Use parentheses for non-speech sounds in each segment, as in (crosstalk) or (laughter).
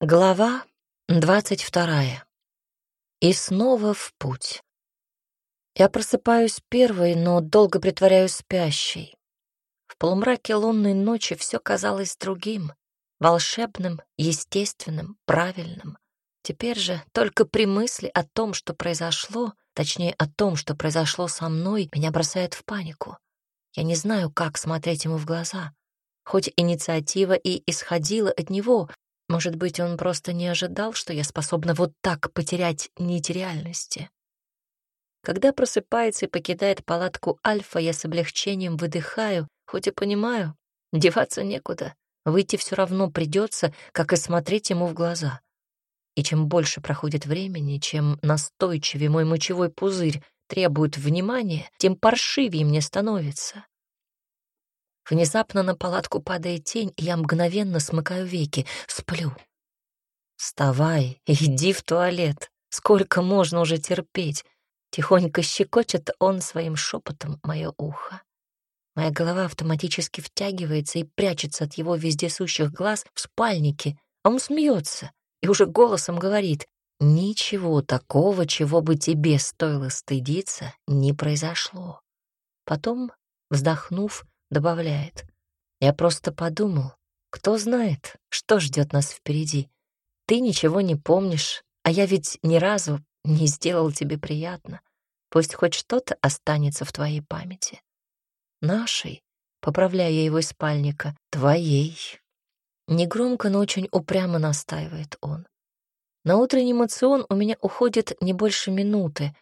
Глава двадцать вторая. И снова в путь. Я просыпаюсь первой, но долго притворяюсь спящей. В полумраке лунной ночи все казалось другим, волшебным, естественным, правильным. Теперь же только при мысли о том, что произошло, точнее о том, что произошло со мной, меня бросает в панику. Я не знаю, как смотреть ему в глаза. Хоть инициатива и исходила от него, может быть, он просто не ожидал, что я способна вот так потерять нить реальности. Когда просыпается и покидает палатку Альфа, я с облегчением выдыхаю, хоть и понимаю, деваться некуда. Выйти все равно придется, как и смотреть ему в глаза. И чем больше проходит времени, чем настойчивее мой мочевой пузырь требует внимания, тем паршивее мне становится. Внезапно на палатку падает тень, и я мгновенно смыкаю веки, сплю. «Вставай, иди в туалет. Сколько можно уже терпеть?» Тихонько щекочет он своим шепотом мое ухо. Моя голова автоматически втягивается и прячется от его вездесущих глаз в спальнике, а он смеется и уже голосом говорит, «Ничего такого, чего бы тебе стоило стыдиться, не произошло». Потом, вздохнув, добавляет. Я просто подумал, кто знает, что ждет нас впереди. Ты ничего не помнишь, а я ведь ни разу не сделал тебе приятно. Пусть хоть что-то останется в твоей памяти. Нашей, поправляя его из спальника, твоей. Негромко, но очень упрямо настаивает он. На утренний мацион у меня уходит не больше минуты,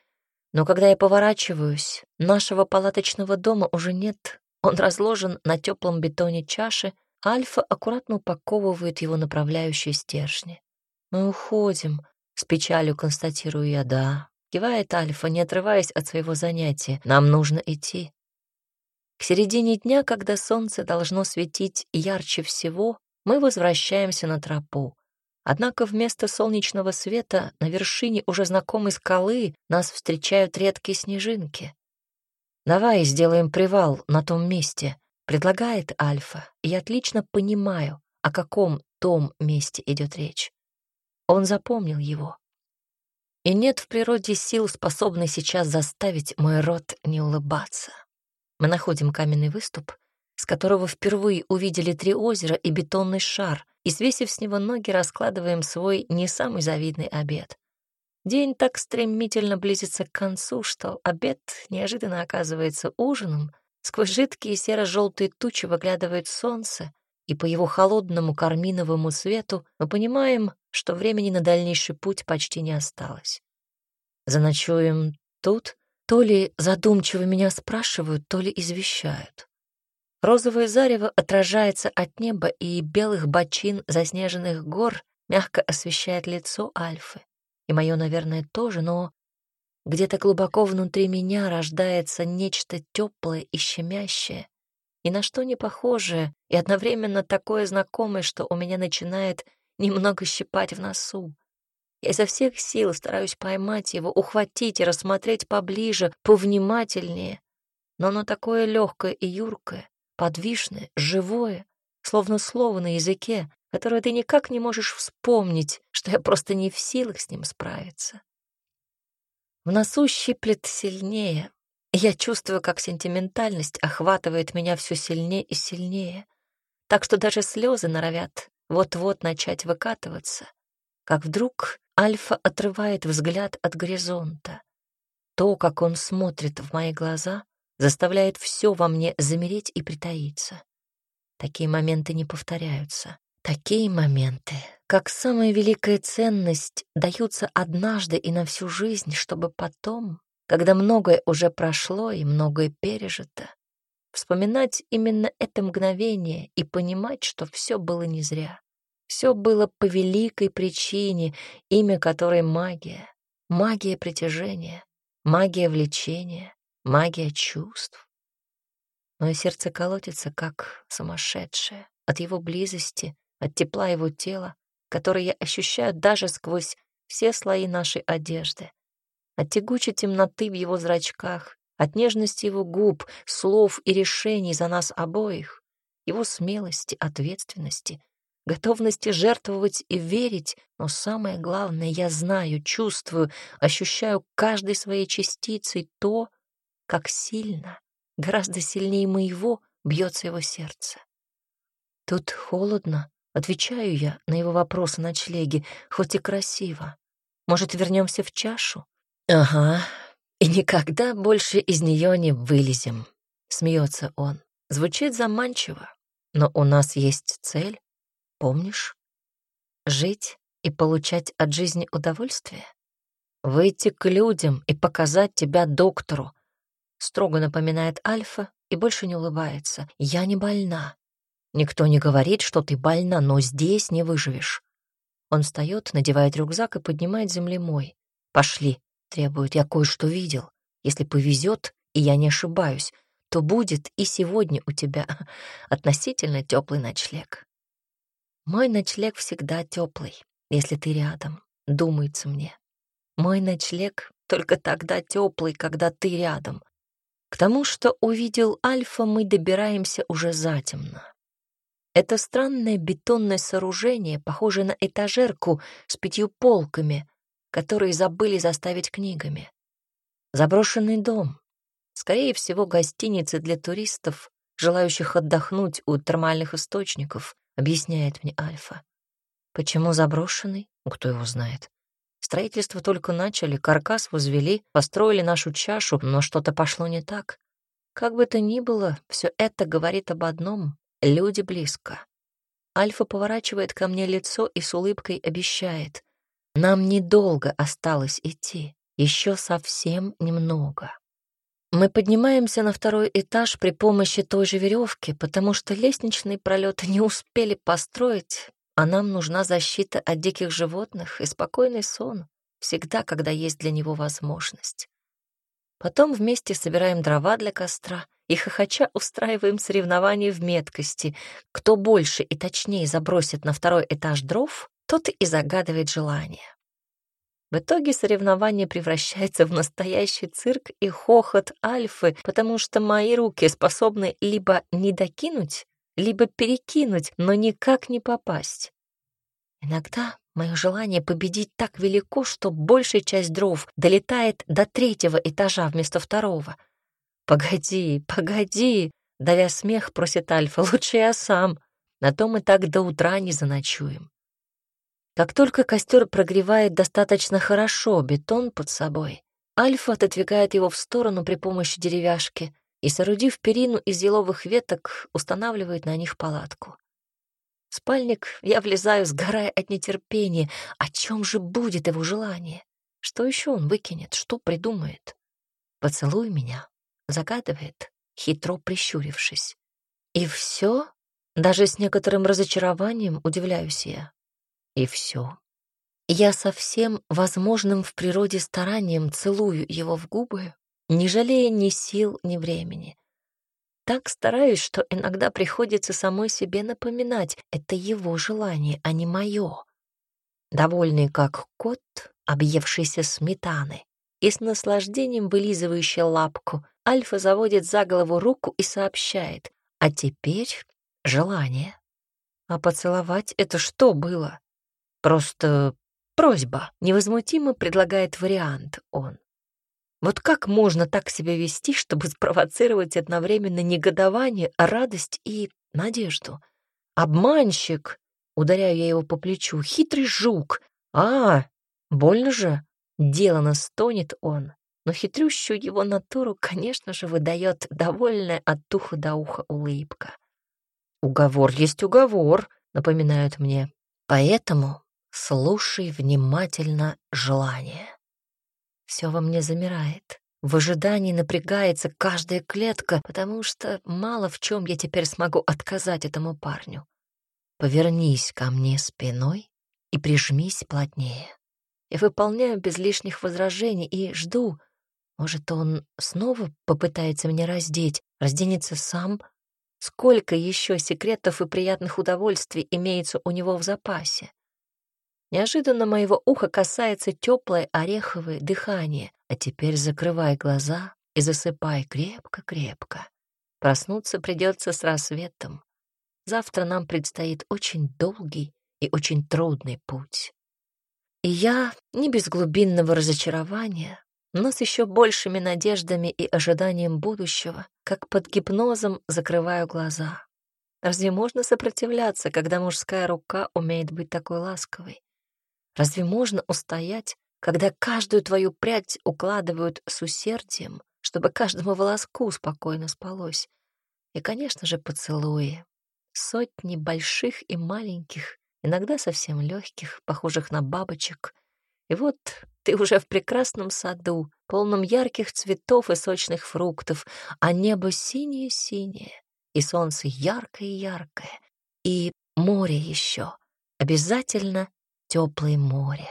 но когда я поворачиваюсь, нашего палаточного дома уже нет, он разложен на теплом бетоне чаши, Альфа аккуратно упаковывает его направляющие стержни. «Мы уходим», — с печалью констатирую я, да. Кивает Альфа, не отрываясь от своего занятия. «Нам нужно идти». К середине дня, когда солнце должно светить ярче всего, мы возвращаемся на тропу. Однако вместо солнечного света на вершине уже знакомой скалы нас встречают редкие снежинки. «Давай сделаем привал на том месте», — предлагает Альфа, я отлично понимаю, о каком том месте идет речь. Он запомнил его. И нет в природе сил, способной сейчас заставить мой рот не улыбаться. Мы находим каменный выступ, с которого впервые увидели три озера и бетонный шар, и, свесив с него ноги, раскладываем свой не самый завидный обед. День так стремительно близится к концу, что обед неожиданно оказывается ужином. Сквозь жидкие серо-желтые тучи выглядывает солнце, и по его холодному карминовому свету мы понимаем, что времени на дальнейший путь почти не осталось. Заночуем тут, то ли задумчиво меня спрашивают, то ли извещают. Розовое зарево отражается от неба, и белых бочин заснеженных гор мягко освещает лицо Альфы и мое, наверное, тоже, но где-то глубоко внутри меня рождается нечто теплое и щемящее, ни на что не похожее и одновременно такое знакомое, что у меня начинает немного щипать в носу. Я изо всех сил стараюсь поймать его, ухватить и рассмотреть поближе, повнимательнее, но оно такое легкое и юркое, подвижное, живое, словно слово на языке, которое ты никак не можешь вспомнить, что я просто не в силах с ним справиться. В носу щиплет сильнее. Я чувствую, как сентиментальность охватывает меня все сильнее и сильнее, так что даже слезы норовят вот-вот начать выкатываться. Как вдруг Альфа отрывает взгляд от горизонта. То, как он смотрит в мои глаза, заставляет все во мне замереть и притаиться. Такие моменты не повторяются. Такие моменты, как самая великая ценность, даются однажды и на всю жизнь, чтобы потом, когда многое уже прошло и многое пережито, вспоминать именно это мгновение и понимать, что все было не зря. Все было по великой причине, имя которой магия. Магия притяжения, магия влечения, магия чувств. Мое сердце колотится, как сумасшедшее, от его близости, от тепла его тела, которое я ощущаю даже сквозь все слои нашей одежды, от тягучей темноты в его зрачках, от нежности его губ, слов и решений за нас обоих, его смелости, ответственности, готовности жертвовать и верить, но самое главное, я знаю, чувствую, ощущаю каждой своей частицей то, как сильно, гораздо сильнее моего, бьется его сердце. Тут холодно, отвечаю я на его вопросы на ночлеге, хоть и красиво. Может, вернемся в чашу? Ага, и никогда больше из нее не вылезем, смеется он. Звучит заманчиво, но у нас есть цель, помнишь? Жить и получать от жизни удовольствие? Выйти к людям и показать тебя доктору, строго напоминает Альфа и больше не улыбается. Я не больна. Никто не говорит, что ты больна, но здесь не выживешь. Он встает, надевает рюкзак и поднимает земли мой. Пошли, требует, я кое-что видел. Если повезет, и я не ошибаюсь, то будет и сегодня у тебя (laughs) относительно теплый ночлег. Мой ночлег всегда теплый, если ты рядом, думается мне. Мой ночлег только тогда теплый, когда ты рядом. К тому, что увидел Альфа, мы добираемся уже затемно. Это странное бетонное сооружение, похожее на этажерку с пятью полками, которые забыли заставить книгами. Заброшенный дом, Скорее всего, гостиницы для туристов, желающих отдохнуть у термальных источников, объясняет мне Альфа. Почему заброшенный? Кто его знает. Строительство только начали, каркас возвели, построили нашу чашу, но что-то пошло не так. Как бы то ни было, все это говорит об одном — люди близко. Альфа поворачивает ко мне лицо и с улыбкой обещает. Нам недолго осталось идти, еще совсем немного. Мы поднимаемся на второй этаж при помощи той же веревки, потому что лестничный пролет не успели построить, а нам нужна защита от диких животных и спокойный сон, всегда, когда есть для него возможность. Потом вместе собираем дрова для костра и хохоча устраиваем соревнования в меткости. Кто больше и точнее забросит на второй этаж дров, тот и загадывает желание. В итоге соревнование превращается в настоящий цирк и хохот альфы, потому что мои руки способны либо не докинуть, либо перекинуть, но никак не попасть. Иногда мое желание победить так велико, что большая часть дров долетает до третьего этажа вместо второго. «Погоди, погоди!» — давя смех, просит Альфа. «Лучше я сам. На то мы так до утра не заночуем». Как только костер прогревает достаточно хорошо бетон под собой, Альфа отодвигает его в сторону при помощи деревяшки и, соорудив перину из еловых веток, устанавливает на них палатку. В спальник я влезаю, сгорая от нетерпения. О чем же будет его желание? Что еще он выкинет? Что придумает? «Поцелуй меня», — загадывает, хитро прищурившись. И все? Даже с некоторым разочарованием удивляюсь я. И все. Я со всем возможным в природе старанием целую его в губы, не жалея ни сил, ни времени. Так стараюсь, что иногда приходится самой себе напоминать, это его желание, а не мое. Довольный как кот, объевшийся сметаны, и с наслаждением вылизывающий лапку, Альфа заводит за голову руку и сообщает, а теперь желание. А поцеловать — это что было? Просто просьба. Невозмутимо предлагает вариант он. Вот как можно так себя вести, чтобы спровоцировать одновременно негодование, радость и надежду? Обманщик, ударяю я его по плечу, хитрый жук. А, больно же, делано стонет он, но хитрющую его натуру, конечно же, выдает довольная от уха до уха улыбка. Уговор есть уговор, напоминают мне. Поэтому Слушай внимательно желание. Все во мне замирает. В ожидании напрягается каждая клетка, потому что мало в чем я теперь смогу отказать этому парню. Повернись ко мне спиной и прижмись плотнее. Я выполняю без лишних возражений и жду. Может, он снова попытается меня раздеть, разденется сам? Сколько еще секретов и приятных удовольствий имеется у него в запасе? Неожиданно моего уха касается теплое ореховое дыхание, а теперь закрывай глаза и засыпай крепко-крепко. Проснуться придется с рассветом. завтра нам предстоит очень долгий и очень трудный путь. И я, не без глубинного разочарования, но с еще большими надеждами и ожиданием будущего, как под гипнозом закрываю глаза. Разве можно сопротивляться, когда мужская рука умеет быть такой ласковой? Разве можно устоять, когда каждую твою прядь укладывают с усердием, чтобы каждому волоску спокойно спалось? И, конечно же, поцелуи. Сотни больших и маленьких, иногда совсем легких, похожих на бабочек. И вот ты уже в прекрасном саду, полном ярких цветов и сочных фруктов, а небо синее-синее, и солнце яркое-яркое, и море еще, обязательно теплое море.